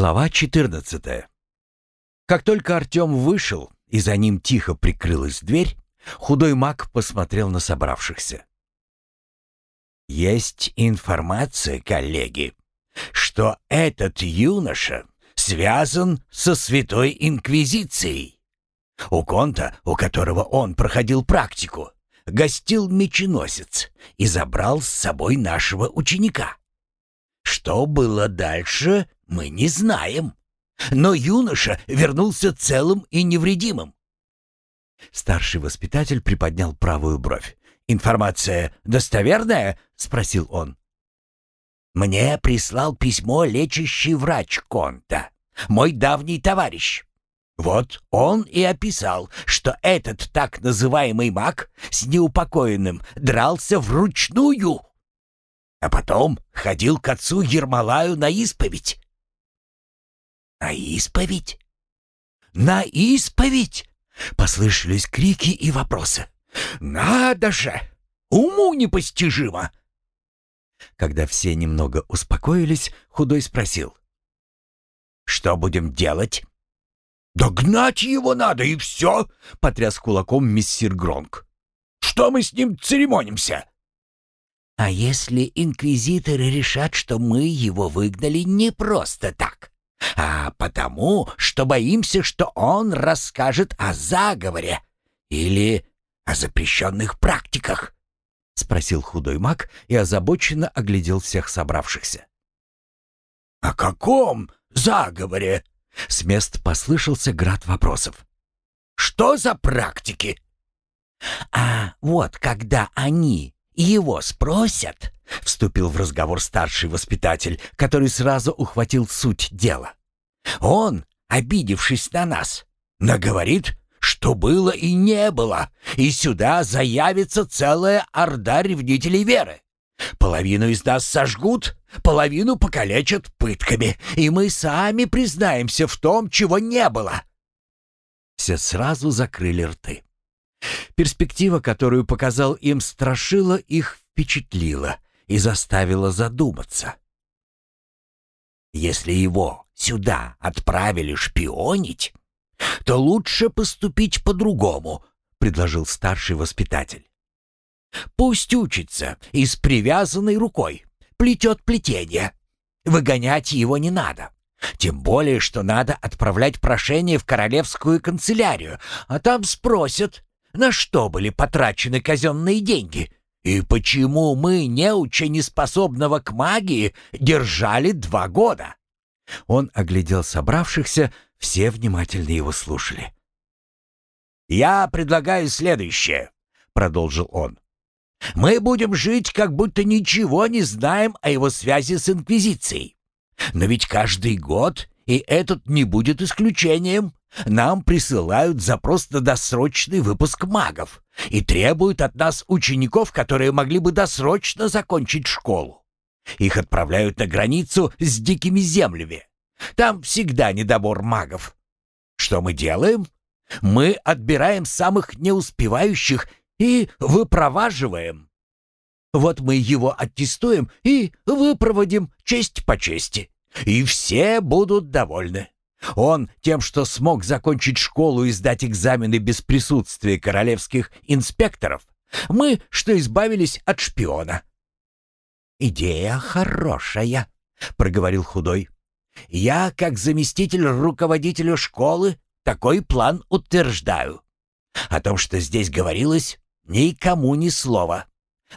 Глава 14. Как только Артем вышел, и за ним тихо прикрылась дверь, худой маг посмотрел на собравшихся. «Есть информация, коллеги, что этот юноша связан со Святой Инквизицией. У Конта, у которого он проходил практику, гостил меченосец и забрал с собой нашего ученика. Что было дальше, мы не знаем. Но юноша вернулся целым и невредимым. Старший воспитатель приподнял правую бровь. «Информация достоверная?» — спросил он. «Мне прислал письмо лечащий врач Конта, мой давний товарищ. Вот он и описал, что этот так называемый маг с неупокоенным дрался вручную, а потом ходил к отцу Ермолаю на исповедь. «На исповедь? На исповедь?» — послышались крики и вопросы. «Надо же! Уму непостижимо!» Когда все немного успокоились, Худой спросил. «Что будем делать?» «Да гнать его надо, и все!» — потряс кулаком миссир Гронк. «Что мы с ним церемонимся?» «А если инквизиторы решат, что мы его выгнали не просто так?» А потому, что боимся, что он расскажет о заговоре или о запрещенных практиках?» — спросил худой маг и озабоченно оглядел всех собравшихся. «О каком заговоре?» — с мест послышался град вопросов. «Что за практики?» «А вот когда они его спросят», — вступил в разговор старший воспитатель, который сразу ухватил суть дела. «Он, обидевшись на нас, наговорит, что было и не было, и сюда заявится целая орда ревнителей веры. Половину из нас сожгут, половину покалечат пытками, и мы сами признаемся в том, чего не было». Все сразу закрыли рты. Перспектива, которую показал им Страшила, их впечатлила и заставила задуматься. Если его сюда отправили шпионить, то лучше поступить по-другому, предложил старший воспитатель. Пусть учится и с привязанной рукой, плетет плетение. Выгонять его не надо. Тем более, что надо отправлять прошение в королевскую канцелярию, а там спросят, на что были потрачены казенные деньги? И почему мы, неуча неспособного к магии, держали два года?» Он оглядел собравшихся, все внимательно его слушали. «Я предлагаю следующее», — продолжил он. «Мы будем жить, как будто ничего не знаем о его связи с Инквизицией. Но ведь каждый год, и этот не будет исключением, нам присылают запрос на досрочный выпуск магов и требуют от нас учеников, которые могли бы досрочно закончить школу. Их отправляют на границу с дикими землями. Там всегда недобор магов. Что мы делаем? Мы отбираем самых неуспевающих и выпроваживаем. Вот мы его аттестуем и выпроводим честь по чести. И все будут довольны. Он тем, что смог закончить школу и сдать экзамены без присутствия королевских инспекторов, мы, что избавились от шпиона. «Идея хорошая», — проговорил худой. «Я, как заместитель руководителя школы, такой план утверждаю. О том, что здесь говорилось, никому ни слова.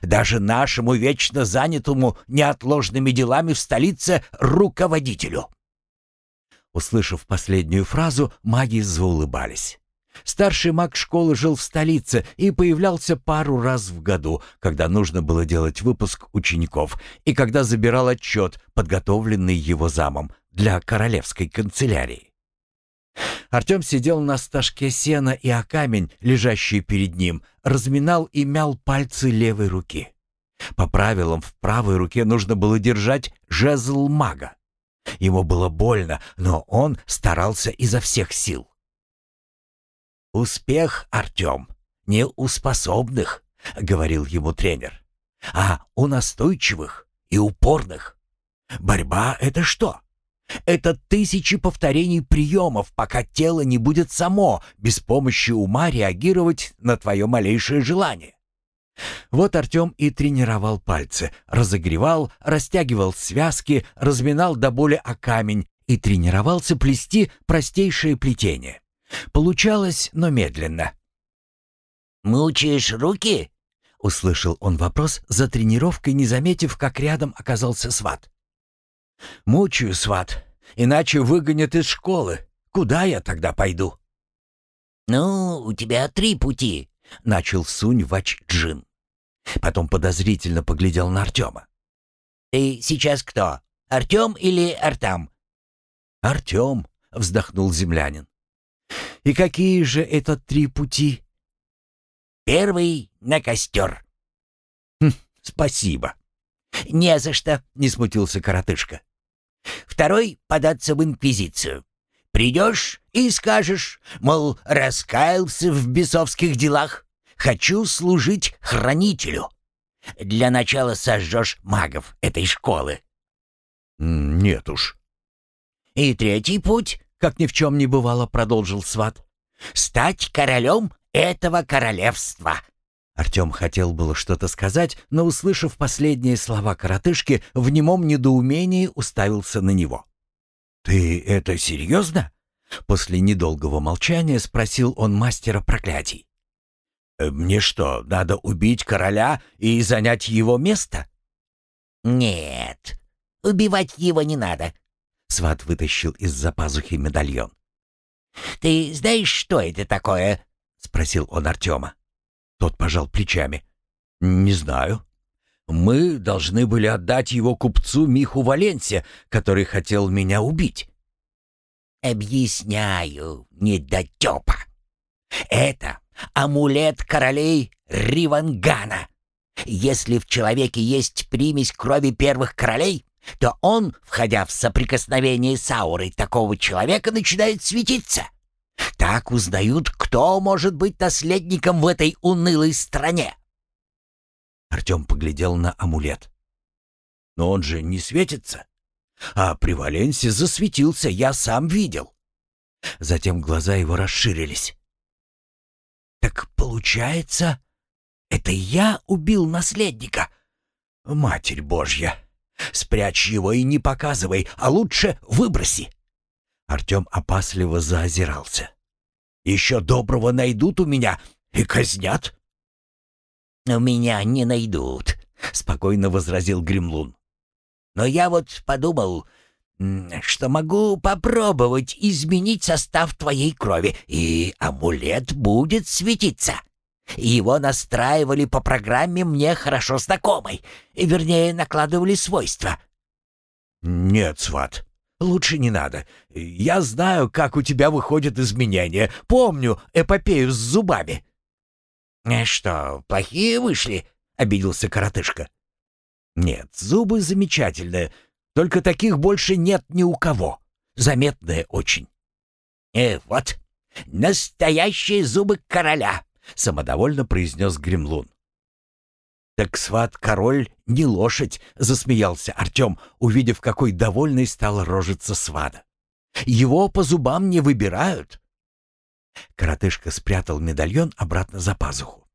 Даже нашему вечно занятому неотложными делами в столице руководителю. Услышав последнюю фразу, маги заулыбались. Старший маг школы жил в столице и появлялся пару раз в году, когда нужно было делать выпуск учеников и когда забирал отчет, подготовленный его замом, для королевской канцелярии. Артем сидел на стажке сена и о камень, лежащий перед ним, разминал и мял пальцы левой руки. По правилам, в правой руке нужно было держать жезл мага. Ему было больно, но он старался изо всех сил. «Успех, Артем, не у способных», — говорил ему тренер, «а у настойчивых и упорных. Борьба — это что? Это тысячи повторений приемов, пока тело не будет само, без помощи ума реагировать на твое малейшее желание. Вот Артем и тренировал пальцы, разогревал, растягивал связки, разминал до боли о камень и тренировался плести простейшее плетение. Получалось, но медленно. «Мучаешь руки?» — услышал он вопрос за тренировкой, не заметив, как рядом оказался сват. «Мучаю, сват, иначе выгонят из школы. Куда я тогда пойду?» «Ну, у тебя три пути», — начал Сунь Вач-Джин. Потом подозрительно поглядел на Артема. «Ты сейчас кто, Артем или Артам?» «Артем», — вздохнул землянин. «И какие же это три пути?» «Первый — на костер». «Хм, спасибо». «Не за что», — не смутился коротышка. «Второй — податься в инквизицию. Придешь и скажешь, мол, раскаялся в бесовских делах, хочу служить хранителю. Для начала сожжешь магов этой школы. Нет уж. И третий путь, как ни в чем не бывало, продолжил сват, стать королем этого королевства. Артем хотел было что-то сказать, но, услышав последние слова коротышки, в немом недоумении уставился на него. «Ты это серьезно?» После недолгого молчания спросил он мастера проклятий. «Э, «Мне что, надо убить короля и занять его место?» «Нет, убивать его не надо», — сват вытащил из-за пазухи медальон. «Ты знаешь, что это такое?» — спросил он Артема. Тот пожал плечами. «Не знаю. Мы должны были отдать его купцу Миху Валенсе, который хотел меня убить». «Объясняю, недотепа. Это амулет королей Ривангана. Если в человеке есть примесь крови первых королей, то он, входя в соприкосновение с аурой такого человека, начинает светиться. Так узнают, кто может быть наследником в этой унылой стране. Артем поглядел на амулет. «Но он же не светится. А при Валенсе засветился, я сам видел». Затем глаза его расширились. «Так получается, это я убил наследника? Матерь Божья! Спрячь его и не показывай, а лучше выброси!» Артем опасливо заозирался. «Еще доброго найдут у меня и казнят!» «У меня не найдут», — спокойно возразил Гремлун. «Но я вот подумал, что могу попробовать изменить состав твоей крови, и амулет будет светиться. Его настраивали по программе мне хорошо знакомой, вернее, накладывали свойства». «Нет, сват, лучше не надо. Я знаю, как у тебя выходят изменения. Помню эпопею с зубами». «Э, «Что, плохие вышли?» — обиделся коротышка. «Нет, зубы замечательные, только таких больше нет ни у кого. Заметные очень». «Э, вот, настоящие зубы короля!» — самодовольно произнес Гремлун. «Так сват-король не лошадь», — засмеялся Артем, увидев, какой довольной стала рожица свада. «Его по зубам не выбирают». Коротышка спрятал медальон обратно за пазуху.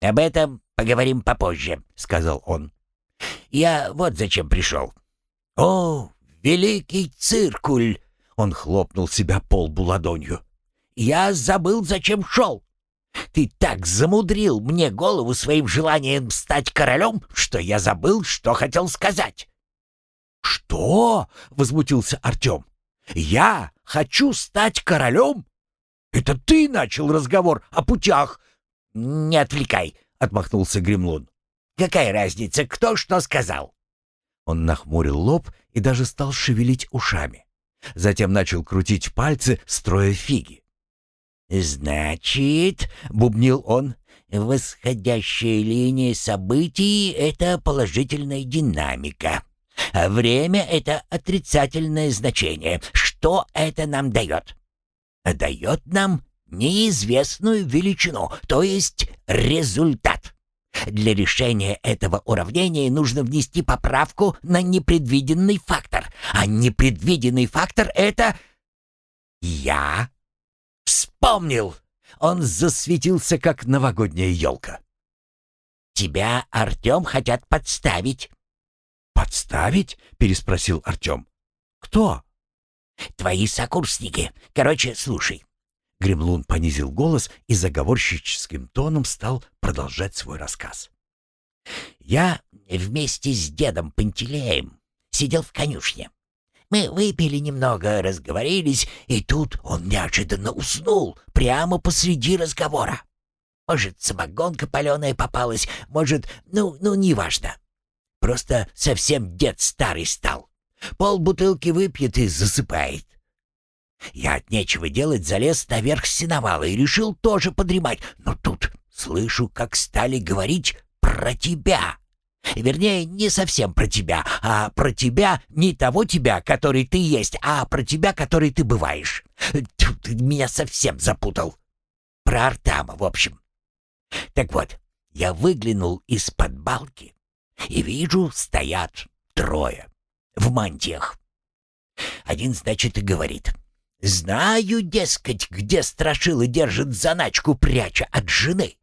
«Об этом поговорим попозже», — сказал он. «Я вот зачем пришел. О, великий циркуль!» — он хлопнул себя по лбу ладонью. «Я забыл, зачем шел. Ты так замудрил мне голову своим желанием стать королем, что я забыл, что хотел сказать». «Что?» — возмутился Артем. «Я хочу стать королем?» «Это ты начал разговор о путях!» «Не отвлекай!» — отмахнулся Гремлун. «Какая разница, кто что сказал?» Он нахмурил лоб и даже стал шевелить ушами. Затем начал крутить пальцы, строя фиги. «Значит, — бубнил он, — восходящая линия событий — это положительная динамика, а время — это отрицательное значение. Что это нам дает?» дает нам неизвестную величину, то есть результат. Для решения этого уравнения нужно внести поправку на непредвиденный фактор. А непредвиденный фактор — это... Я вспомнил! Он засветился, как новогодняя елка. «Тебя, Артем, хотят подставить». «Подставить?» — переспросил Артем. «Кто?» «Твои сокурсники. Короче, слушай. Гремлун понизил голос и заговорщическим тоном стал продолжать свой рассказ. «Я вместе с дедом Пантелеем сидел в конюшне. Мы выпили немного, разговорились, и тут он неожиданно уснул прямо посреди разговора. Может, самогонка паленая попалась, может, ну, ну, неважно. Просто совсем дед старый стал. Пол бутылки выпьет и засыпает. Я от нечего делать залез наверх сеновала и решил тоже подремать, но тут слышу, как стали говорить про тебя. Вернее, не совсем про тебя, а про тебя не того тебя, который ты есть, а про тебя, который ты бываешь. Тьфу, ты меня совсем запутал. Про Артама, в общем. Так вот, я выглянул из-под балки и вижу, стоят трое в мантиях. Один, значит, и говорит. Знаю, дескать, где страшила держит заначку, пряча от жены.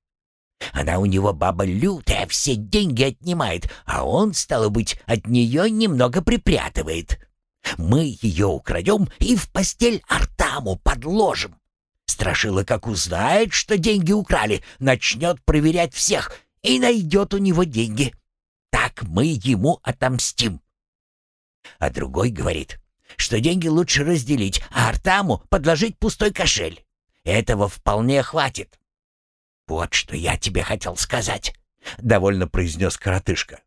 Она у него баба лютая, все деньги отнимает, а он, стало быть, от нее немного припрятывает. Мы ее украдем и в постель Артаму подложим. Страшила, как узнает, что деньги украли, начнет проверять всех и найдет у него деньги. Так мы ему отомстим. А другой говорит, что деньги лучше разделить, а Артаму подложить пустой кошель. Этого вполне хватит. Вот что я тебе хотел сказать, — довольно произнес коротышка.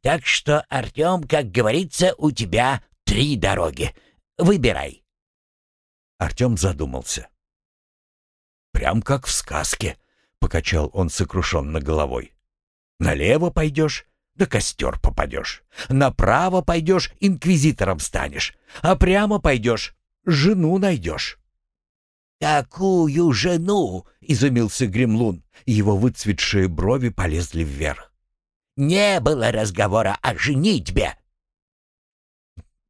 Так что, Артем, как говорится, у тебя три дороги. Выбирай. Артем задумался. «Прям как в сказке», — покачал он сокрушенно головой. «Налево пойдешь, да костер попадешь. Направо пойдешь, инквизитором станешь. А прямо пойдешь, жену найдешь. «Какую жену?» — изумился Гремлун. Его выцветшие брови полезли вверх. «Не было разговора о женитьбе!»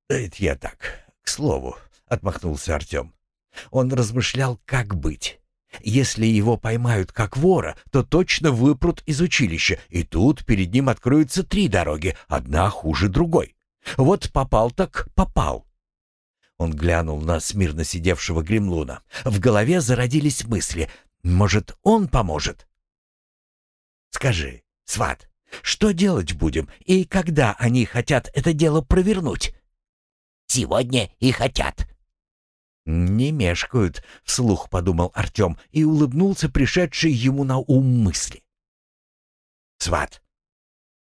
«Это я так, к слову», — отмахнулся Артем. Он размышлял, как быть. Если его поймают как вора, то точно выпрут из училища, и тут перед ним откроются три дороги, одна хуже другой. Вот попал так попал. Он глянул на смирно сидевшего гремлуна. В голове зародились мысли. Может, он поможет? «Скажи, сват, что делать будем, и когда они хотят это дело провернуть?» «Сегодня и хотят», «Не мешкают», — вслух подумал Артем и улыбнулся пришедшей ему на ум мысли. «Сват,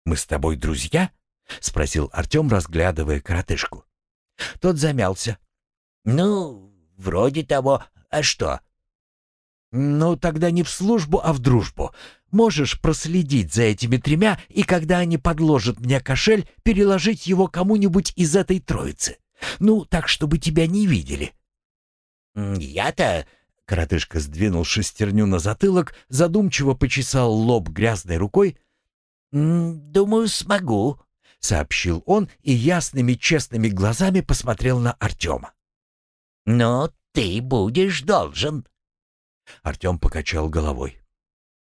мы с тобой друзья?» — спросил Артем, разглядывая коротышку. Тот замялся. «Ну, вроде того. А что?» «Ну, тогда не в службу, а в дружбу. Можешь проследить за этими тремя, и когда они подложат мне кошель, переложить его кому-нибудь из этой троицы. Ну, так, чтобы тебя не видели». «Я-то...» — коротышка сдвинул шестерню на затылок, задумчиво почесал лоб грязной рукой. «Думаю, смогу», — сообщил он и ясными честными глазами посмотрел на Артема. «Но ты будешь должен». Артем покачал головой.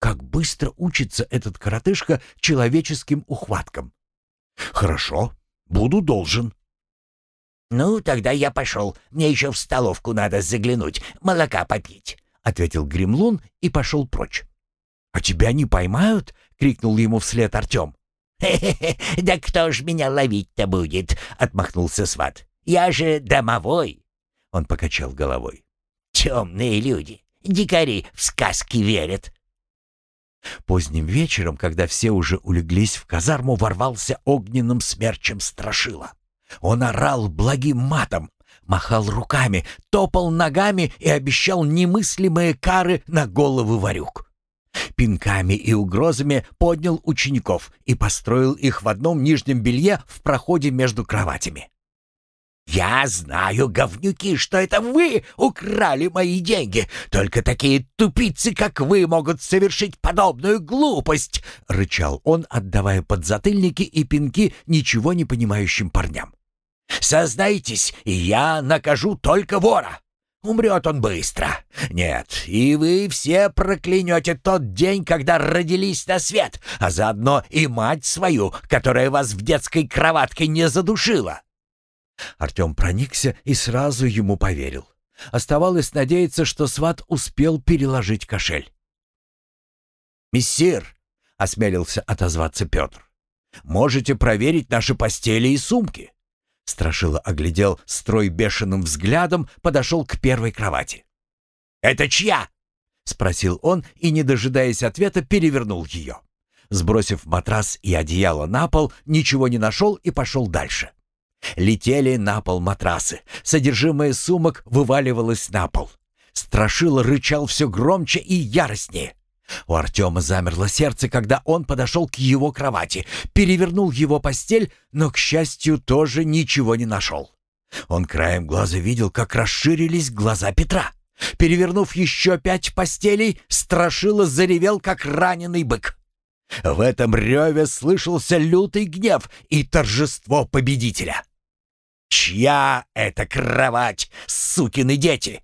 Как быстро учится этот коротышка человеческим ухваткам. «Хорошо, буду должен». «Ну, тогда я пошел. Мне еще в столовку надо заглянуть, молока попить», — ответил Гремлун и пошел прочь. «А тебя не поймают?» — крикнул ему вслед Артем. «Хе-хе-хе, да кто ж меня ловить-то будет?» — отмахнулся сват. «Я же домовой!» — он покачал головой. «Темные люди, дикари в сказки верят». Поздним вечером, когда все уже улеглись в казарму, ворвался огненным смерчем страшила. Он орал благим матом, махал руками, топал ногами и обещал немыслимые кары на головы варюк. Пинками и угрозами поднял учеников и построил их в одном нижнем белье в проходе между кроватями. «Я знаю, говнюки, что это вы украли мои деньги. Только такие тупицы, как вы, могут совершить подобную глупость!» — рычал он, отдавая подзатыльники и пинки ничего не понимающим парням. «Сознайтесь, и я накажу только вора. Умрет он быстро. Нет, и вы все проклянете тот день, когда родились на свет, а заодно и мать свою, которая вас в детской кроватке не задушила». Артем проникся и сразу ему поверил. Оставалось надеяться, что сват успел переложить кошель. «Мессир!» — осмелился отозваться Петр. «Можете проверить наши постели и сумки». Страшила оглядел строй бешеным взглядом, подошел к первой кровати. «Это чья?» — спросил он и, не дожидаясь ответа, перевернул ее. Сбросив матрас и одеяло на пол, ничего не нашел и пошел дальше. Летели на пол матрасы. Содержимое сумок вываливалось на пол. Страшила рычал все громче и яростнее. У Артема замерло сердце, когда он подошел к его кровати, перевернул его постель, но, к счастью, тоже ничего не нашел. Он краем глаза видел, как расширились глаза Петра. Перевернув еще пять постелей, Страшила заревел, как раненый бык. В этом реве слышался лютый гнев и торжество победителя. «Чья это кровать, сукины дети?»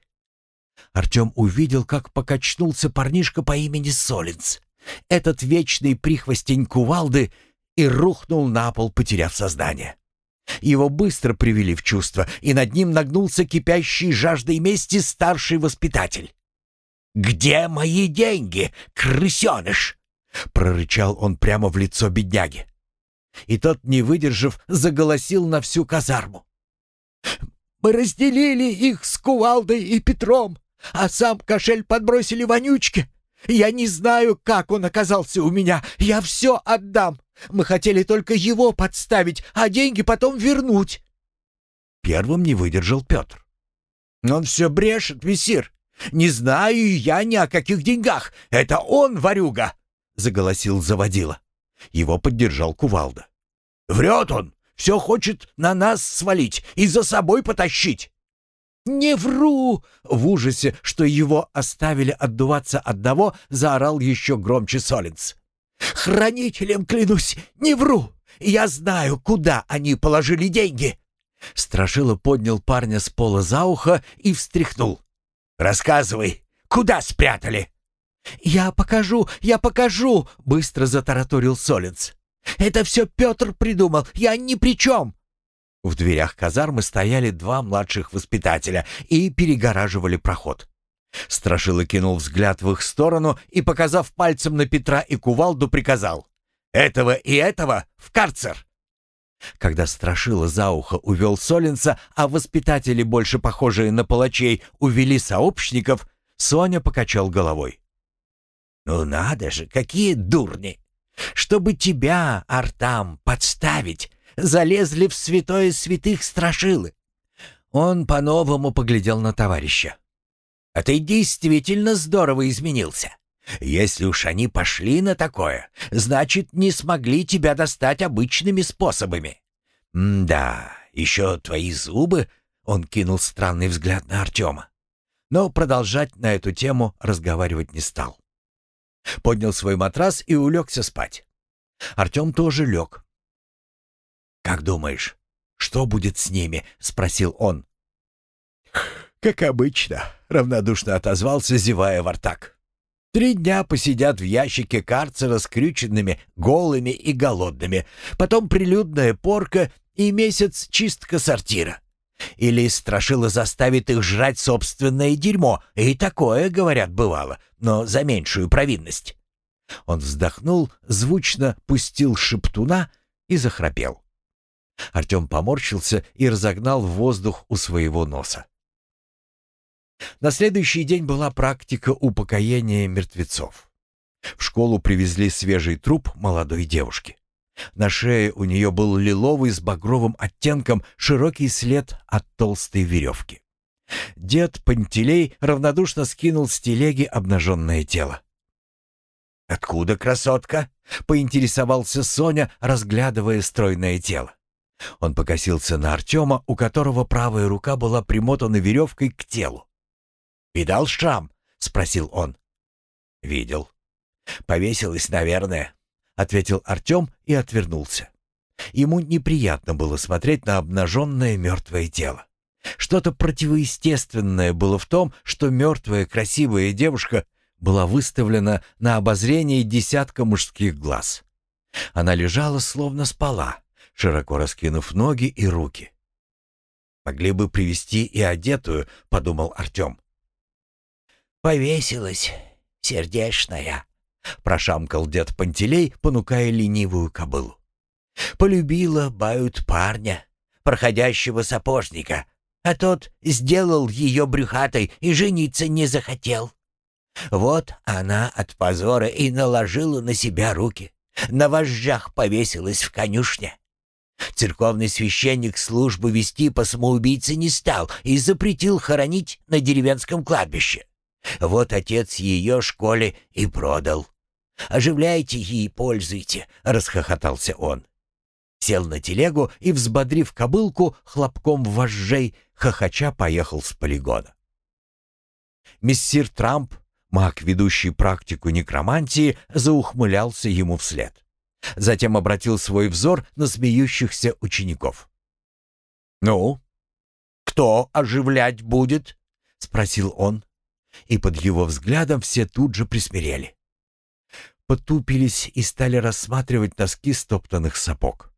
Артем увидел, как покачнулся парнишка по имени Солинц. Этот вечный прихвостень кувалды и рухнул на пол, потеряв сознание. Его быстро привели в чувство, и над ним нагнулся кипящий жаждой мести старший воспитатель. «Где мои деньги, крысеныш?» — прорычал он прямо в лицо бедняги. И тот, не выдержав, заголосил на всю казарму. «Мы разделили их с Кувалдой и Петром, а сам кошель подбросили вонючке. Я не знаю, как он оказался у меня. Я все отдам. Мы хотели только его подставить, а деньги потом вернуть». Первым не выдержал Петр. «Он все брешет, мессир. Не знаю я ни о каких деньгах. Это он, ворюга!» — заголосил заводила. Его поддержал кувалда. «Врет он! Все хочет на нас свалить и за собой потащить!» «Не вру!» — в ужасе, что его оставили отдуваться одного, заорал еще громче Солинц. «Хранителем клянусь, не вру! Я знаю, куда они положили деньги!» Страшила поднял парня с пола за ухо и встряхнул. «Рассказывай, куда спрятали?» «Я покажу, я покажу!» — быстро затараторил Солинц. «Это все Петр придумал, я ни при чем!» В дверях казармы стояли два младших воспитателя и перегораживали проход. Страшила кинул взгляд в их сторону и, показав пальцем на Петра и кувалду, приказал «Этого и этого в карцер!» Когда Страшила за ухо увел Солинца, а воспитатели, больше похожие на палачей, увели сообщников, Соня покачал головой. «Ну надо же, какие дурни! Чтобы тебя, Артам, подставить, залезли в святое святых страшилы. Он по-новому поглядел на товарища. А ты действительно здорово изменился. Если уж они пошли на такое, значит, не смогли тебя достать обычными способами. Да, еще твои зубы, он кинул странный взгляд на Артема. Но продолжать на эту тему разговаривать не стал. Поднял свой матрас и улегся спать. Артем тоже лег, «Как думаешь, что будет с ними?» — спросил он. «Как обычно», — равнодушно отозвался, зевая в артак. «Три дня посидят в ящике карцера скрюченными, голыми и голодными, потом прилюдная порка и месяц чистка сортира. Или страшило заставит их жрать собственное дерьмо, и такое, говорят, бывало, но за меньшую провинность». Он вздохнул, звучно пустил шептуна и захрапел. Артем поморщился и разогнал воздух у своего носа. На следующий день была практика упокоения мертвецов. В школу привезли свежий труп молодой девушки. На шее у нее был лиловый с багровым оттенком широкий след от толстой веревки. Дед Пантелей равнодушно скинул с телеги обнаженное тело. «Откуда красотка?» — поинтересовался Соня, разглядывая стройное тело. Он покосился на Артема, у которого правая рука была примотана веревкой к телу. «Видал шрам?» — спросил он. «Видел. Повесилась, наверное», — ответил Артем и отвернулся. Ему неприятно было смотреть на обнаженное мертвое тело. Что-то противоестественное было в том, что мертвая красивая девушка была выставлена на обозрение десятка мужских глаз. Она лежала, словно спала, широко раскинув ноги и руки. «Могли бы привести и одетую», — подумал Артем. «Повесилась, сердечная», — прошамкал дед Пантелей, понукая ленивую кобылу. «Полюбила, бают парня, проходящего сапожника, а тот сделал ее брюхатой и жениться не захотел. Вот она от позора и наложила на себя руки, на вожжах повесилась в конюшне. Церковный священник службу вести по самоубийце не стал и запретил хоронить на деревенском кладбище. Вот отец ее школе и продал. «Оживляйте и пользуйте», — расхохотался он. Сел на телегу и, взбодрив кобылку, хлопком вожжей, хохоча поехал с полигона. Мессир Трамп, маг, ведущий практику некромантии, заухмылялся ему вслед. Затем обратил свой взор на смеющихся учеников. «Ну, кто оживлять будет?» — спросил он. И под его взглядом все тут же присмирели. Потупились и стали рассматривать носки стоптанных сапог.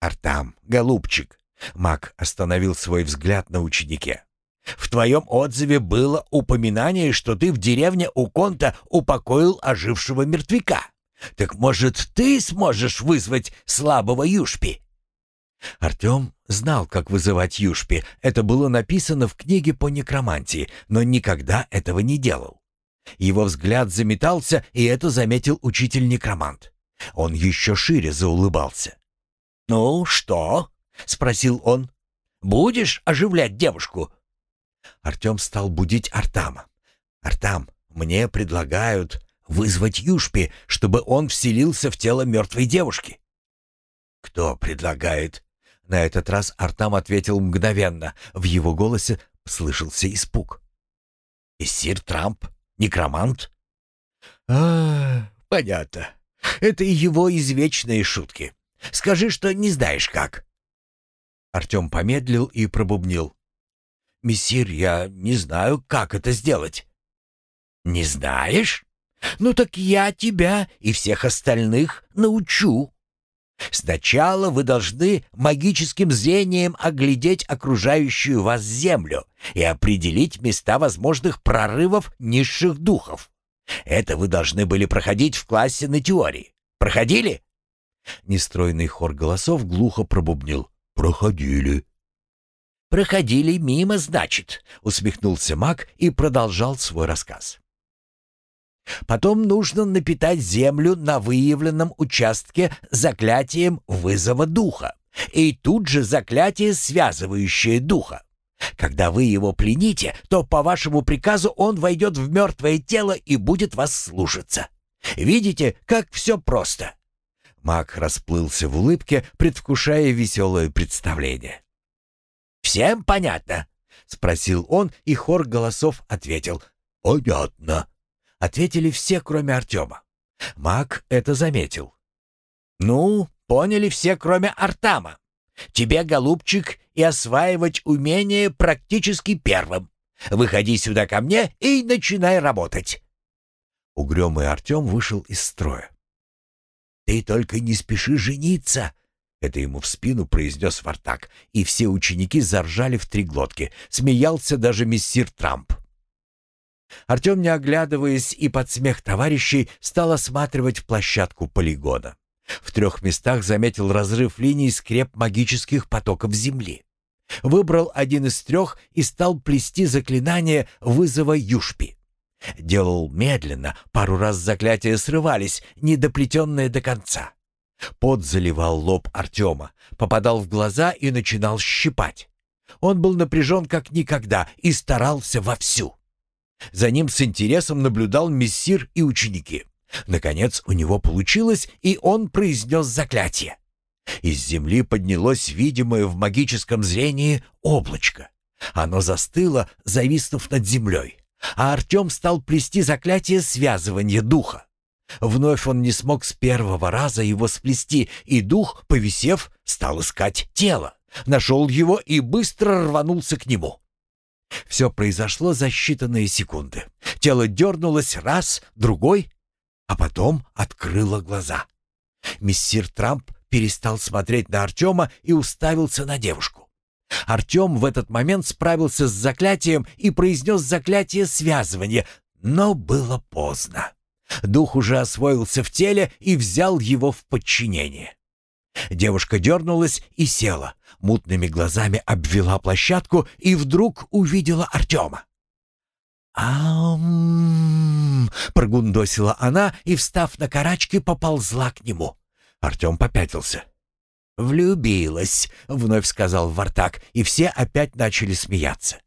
«Артам, голубчик!» — маг остановил свой взгляд на ученике. «В твоем отзыве было упоминание, что ты в деревне у Конта упокоил ожившего мертвяка. Так, может, ты сможешь вызвать слабого Юшпи?» Артем знал, как вызывать Юшпи. Это было написано в книге по некромантии, но никогда этого не делал. Его взгляд заметался, и это заметил учитель-некромант. Он еще шире заулыбался. «Ну, что?» — спросил он. «Будешь оживлять девушку?» Артем стал будить Артама. «Артам, мне предлагают вызвать Юшпи, чтобы он вселился в тело мертвой девушки». «Кто предлагает?» На этот раз Артам ответил мгновенно. В его голосе слышался испуг. «Исир Трамп? Некромант?» «А, понятно. Это его извечные шутки. Скажи, что не знаешь как». Артем помедлил и пробубнил. «Мессир, я не знаю, как это сделать». «Не знаешь? Ну так я тебя и всех остальных научу. Сначала вы должны магическим зрением оглядеть окружающую вас землю и определить места возможных прорывов низших духов. Это вы должны были проходить в классе на теории. Проходили?» Нестройный хор голосов глухо пробубнил. «Проходили». «Проходили мимо, значит», — усмехнулся маг и продолжал свой рассказ. Потом нужно напитать землю на выявленном участке заклятием вызова духа. И тут же заклятие, связывающее духа. Когда вы его плените, то по вашему приказу он войдет в мертвое тело и будет вас слушаться. Видите, как все просто?» Маг расплылся в улыбке, предвкушая веселое представление. «Всем понятно?» — спросил он, и хор голосов ответил. «Понятно». Ответили все, кроме Артема. Маг это заметил. «Ну, поняли все, кроме Артама. Тебе, голубчик, и осваивать умение практически первым. Выходи сюда ко мне и начинай работать». Угрюмый Артем вышел из строя. «Ты только не спеши жениться!» Это ему в спину произнес Вартак, и все ученики заржали в три глотки. Смеялся даже мессир Трамп. Артем, не оглядываясь и под смех товарищей, стал осматривать площадку полигона. В трех местах заметил разрыв линий скреп магических потоков земли. Выбрал один из трех и стал плести заклинание вызова Юшпи. Делал медленно, пару раз заклятия срывались, недоплетенные до конца. Пот заливал лоб Артема, попадал в глаза и начинал щипать. Он был напряжен как никогда и старался вовсю. За ним с интересом наблюдал мессир и ученики. Наконец у него получилось, и он произнес заклятие. Из земли поднялось видимое в магическом зрении облачко. Оно застыло, зависнув над землей, а Артем стал плести заклятие связывания духа. Вновь он не смог с первого раза его сплести, и дух, повисев, стал искать тело. Нашел его и быстро рванулся к нему. Все произошло за считанные секунды. Тело дернулось раз, другой, а потом открыло глаза. Мессир Трамп перестал смотреть на Артема и уставился на девушку. Артем в этот момент справился с заклятием и произнес заклятие связывания, но было поздно. Дух уже освоился в теле и взял его в подчинение. Девушка дернулась и села, мутными глазами обвела площадку и вдруг увидела Артема. «Ам!» — прогундосила она и, встав на карачки, поползла к нему. Артем попятился. «Влюбилась», — вновь сказал Вартак, и все опять начали смеяться.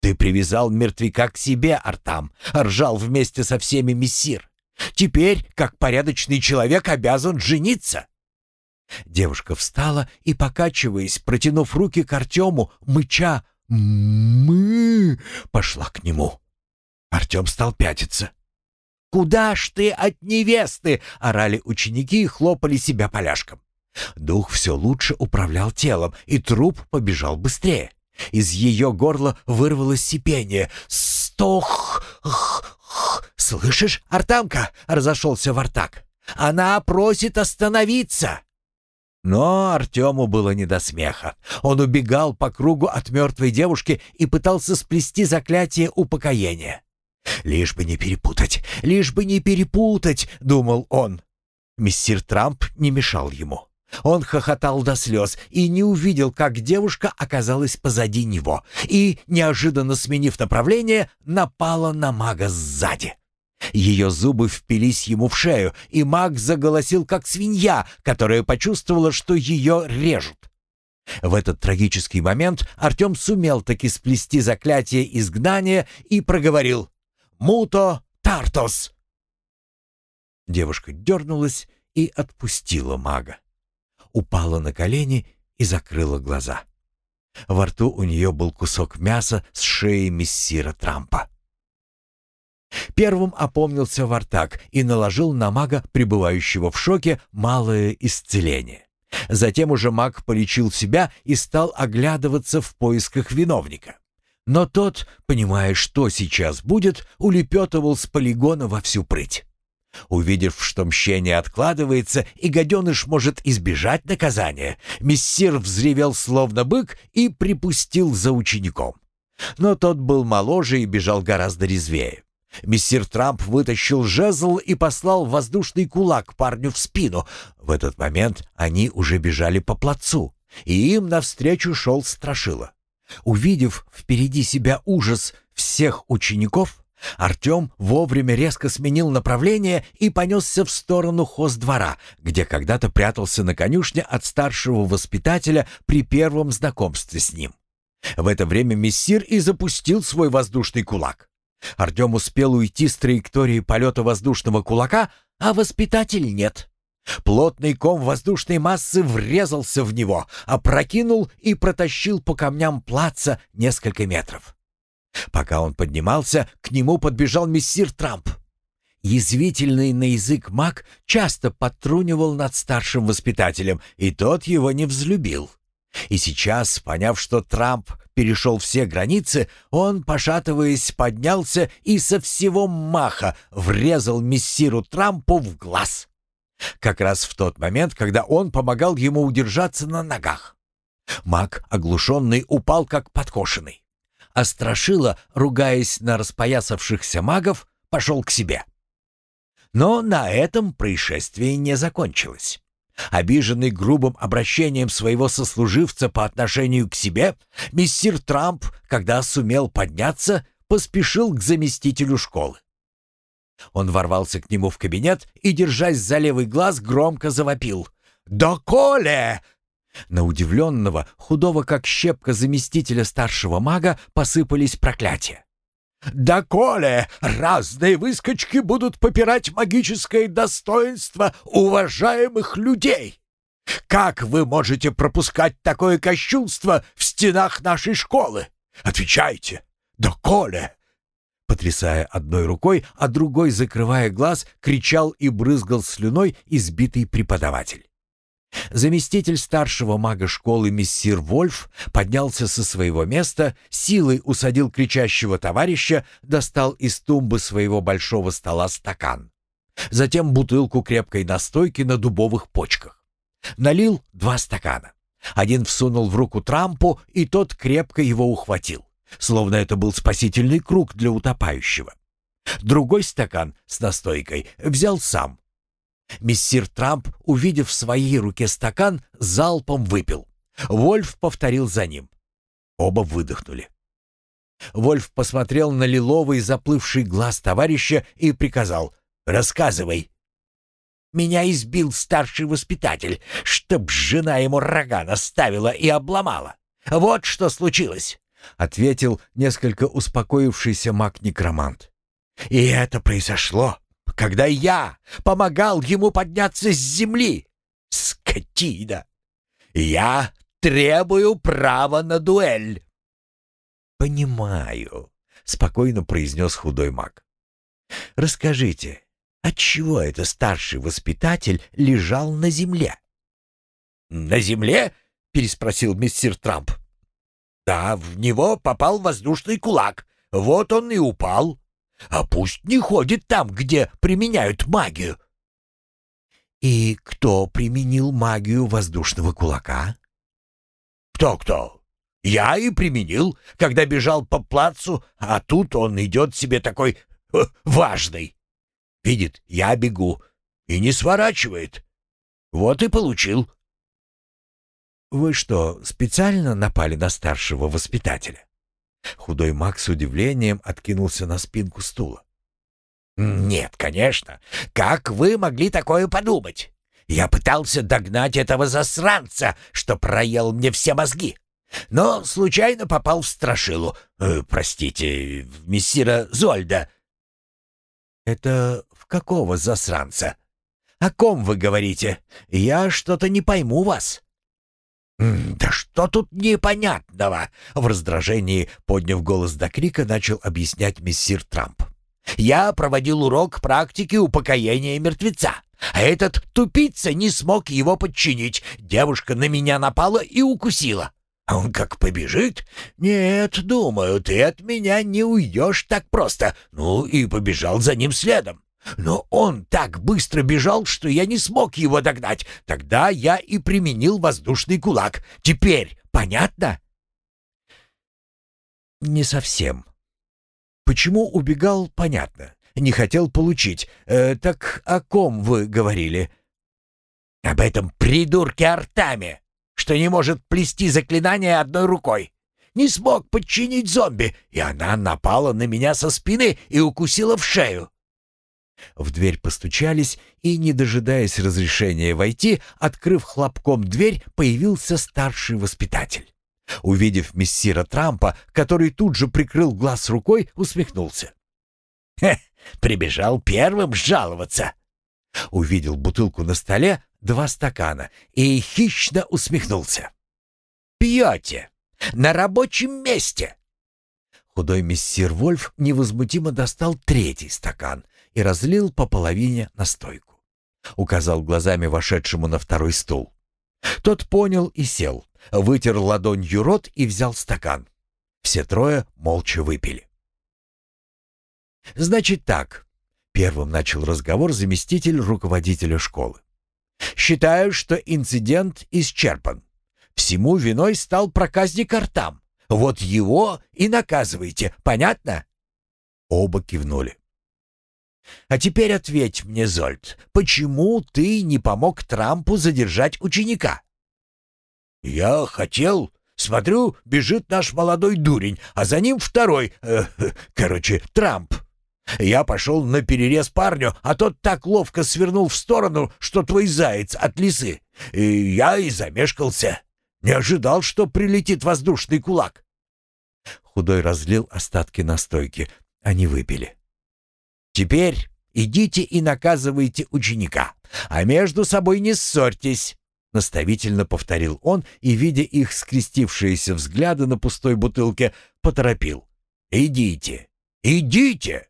«Ты привязал мертвяка к себе, Артам», — ржал вместе со всеми мессир. «Теперь, как порядочный человек, обязан жениться». Девушка встала и, покачиваясь, протянув руки к Артему, мыча «Мы!» пошла к нему. Артем стал пятиться. «Куда ж ты от невесты?» — орали ученики и хлопали себя поляшком. Дух все лучше управлял телом, и труп побежал быстрее. Из ее горла вырвалось сипение. «Стох! Слышишь, Артамка?» — разошелся Вартак. «Она просит остановиться!» Но Артему было не до смеха. Он убегал по кругу от мертвой девушки и пытался сплести заклятие упокоения. «Лишь бы не перепутать, лишь бы не перепутать», — думал он. Мистер Трамп не мешал ему. Он хохотал до слез и не увидел, как девушка оказалась позади него и, неожиданно сменив направление, напала на мага сзади. Ее зубы впились ему в шею, и маг заголосил, как свинья, которая почувствовала, что ее режут. В этот трагический момент Артем сумел таки сплести заклятие изгнания и проговорил «Муто Тартос!». Девушка дернулась и отпустила мага упала на колени и закрыла глаза. Во рту у нее был кусок мяса с шеи мессира Трампа. Первым опомнился Вартак и наложил на мага, пребывающего в шоке, малое исцеление. Затем уже маг полечил себя и стал оглядываться в поисках виновника. Но тот, понимая, что сейчас будет, улепетывал с полигона во всю прыть. Увидев, что мщение откладывается и гаденыш может избежать наказания, мессир взревел словно бык и припустил за учеником. Но тот был моложе и бежал гораздо резвее. Мессир Трамп вытащил жезл и послал воздушный кулак парню в спину. В этот момент они уже бежали по плацу, и им навстречу шел Страшила. Увидев впереди себя ужас всех учеников, Артем вовремя резко сменил направление и понесся в сторону хоздвора, где когда-то прятался на конюшне от старшего воспитателя при первом знакомстве с ним. В это время мессир и запустил свой воздушный кулак. Артем успел уйти с траектории полета воздушного кулака, а воспитатель нет. Плотный ком воздушной массы врезался в него, опрокинул и протащил по камням плаца несколько метров. Пока он поднимался, к нему подбежал мессир Трамп. Язвительный на язык маг часто подтрунивал над старшим воспитателем, и тот его не взлюбил. И сейчас, поняв, что Трамп перешел все границы, он, пошатываясь, поднялся и со всего маха врезал мессиру Трампу в глаз. Как раз в тот момент, когда он помогал ему удержаться на ногах. Маг, оглушенный, упал как подкошенный а Страшила, ругаясь на распоясавшихся магов, пошел к себе. Но на этом происшествие не закончилось. Обиженный грубым обращением своего сослуживца по отношению к себе, мистер Трамп, когда сумел подняться, поспешил к заместителю школы. Он ворвался к нему в кабинет и, держась за левый глаз, громко завопил. «Да Коля! На удивленного, худого как щепка заместителя старшего мага посыпались проклятия. «Да коли разные выскочки будут попирать магическое достоинство уважаемых людей! Как вы можете пропускать такое кощунство в стенах нашей школы? Отвечайте! Доколе?» Потрясая одной рукой, а другой, закрывая глаз, кричал и брызгал слюной избитый преподаватель. Заместитель старшего мага школы мессир Вольф поднялся со своего места, силой усадил кричащего товарища, достал из тумбы своего большого стола стакан. Затем бутылку крепкой настойки на дубовых почках. Налил два стакана. Один всунул в руку Трампу, и тот крепко его ухватил, словно это был спасительный круг для утопающего. Другой стакан с настойкой взял сам, Мессир Трамп, увидев в своей руке стакан, залпом выпил. Вольф повторил за ним. Оба выдохнули. Вольф посмотрел на лиловый заплывший глаз товарища и приказал «Рассказывай». «Меня избил старший воспитатель, чтоб жена ему рога наставила и обломала. Вот что случилось», — ответил несколько успокоившийся маг-некромант. «И это произошло когда я помогал ему подняться с земли. Скотина! Я требую права на дуэль!» «Понимаю», — спокойно произнес худой маг. «Расскажите, отчего это старший воспитатель лежал на земле?» «На земле?» — переспросил мистер Трамп. «Да, в него попал воздушный кулак. Вот он и упал. А пусть не ходит там, где применяют магию. И кто применил магию воздушного кулака? Кто-кто? Я и применил, когда бежал по плацу, а тут он идет себе такой э, важный. Видит, я бегу и не сворачивает. Вот и получил. Вы что, специально напали на старшего воспитателя? Худой маг с удивлением откинулся на спинку стула. «Нет, конечно. Как вы могли такое подумать? Я пытался догнать этого засранца, что проел мне все мозги. Но случайно попал в страшилу. Э, простите, в мессира Зольда». «Это в какого засранца? О ком вы говорите? Я что-то не пойму вас». «Да что тут непонятного?» В раздражении, подняв голос до крика, начал объяснять мессир Трамп. «Я проводил урок практики упокоения мертвеца, а этот тупица не смог его подчинить. Девушка на меня напала и укусила. А он как побежит? Нет, думаю, ты от меня не уйдешь так просто. Ну и побежал за ним следом. Но он так быстро бежал, что я не смог его догнать. Тогда я и применил воздушный кулак. Теперь понятно? Не совсем. Почему убегал, понятно. Не хотел получить. Э, так о ком вы говорили? Об этом придурке Артаме, что не может плести заклинание одной рукой. Не смог подчинить зомби, и она напала на меня со спины и укусила в шею. В дверь постучались, и, не дожидаясь разрешения войти, открыв хлопком дверь, появился старший воспитатель. Увидев мессира Трампа, который тут же прикрыл глаз рукой, усмехнулся. «Хе, прибежал первым жаловаться!» Увидел бутылку на столе, два стакана, и хищно усмехнулся. «Пьете! На рабочем месте!» Худой мессир Вольф невозмутимо достал третий стакан и разлил по половине настойку. Указал глазами вошедшему на второй стул. Тот понял и сел, вытер ладонью рот и взял стакан. Все трое молча выпили. «Значит так», — первым начал разговор заместитель руководителя школы. «Считаю, что инцидент исчерпан. Всему виной стал проказник Артам. Вот его и наказывайте, понятно?» Оба кивнули. А теперь ответь мне, Зольд, почему ты не помог Трампу задержать ученика? Я хотел. Смотрю, бежит наш молодой дурень, а за ним второй, э, короче, Трамп. Я пошел на перерез парню, а тот так ловко свернул в сторону, что твой заяц от лисы. И я и замешкался. Не ожидал, что прилетит воздушный кулак. Худой разлил остатки настойки. Они выпили. Теперь идите и наказывайте ученика, а между собой не ссорьтесь. — наставительно повторил он и, видя их скрестившиеся взгляды на пустой бутылке, поторопил. «Идите, идите!»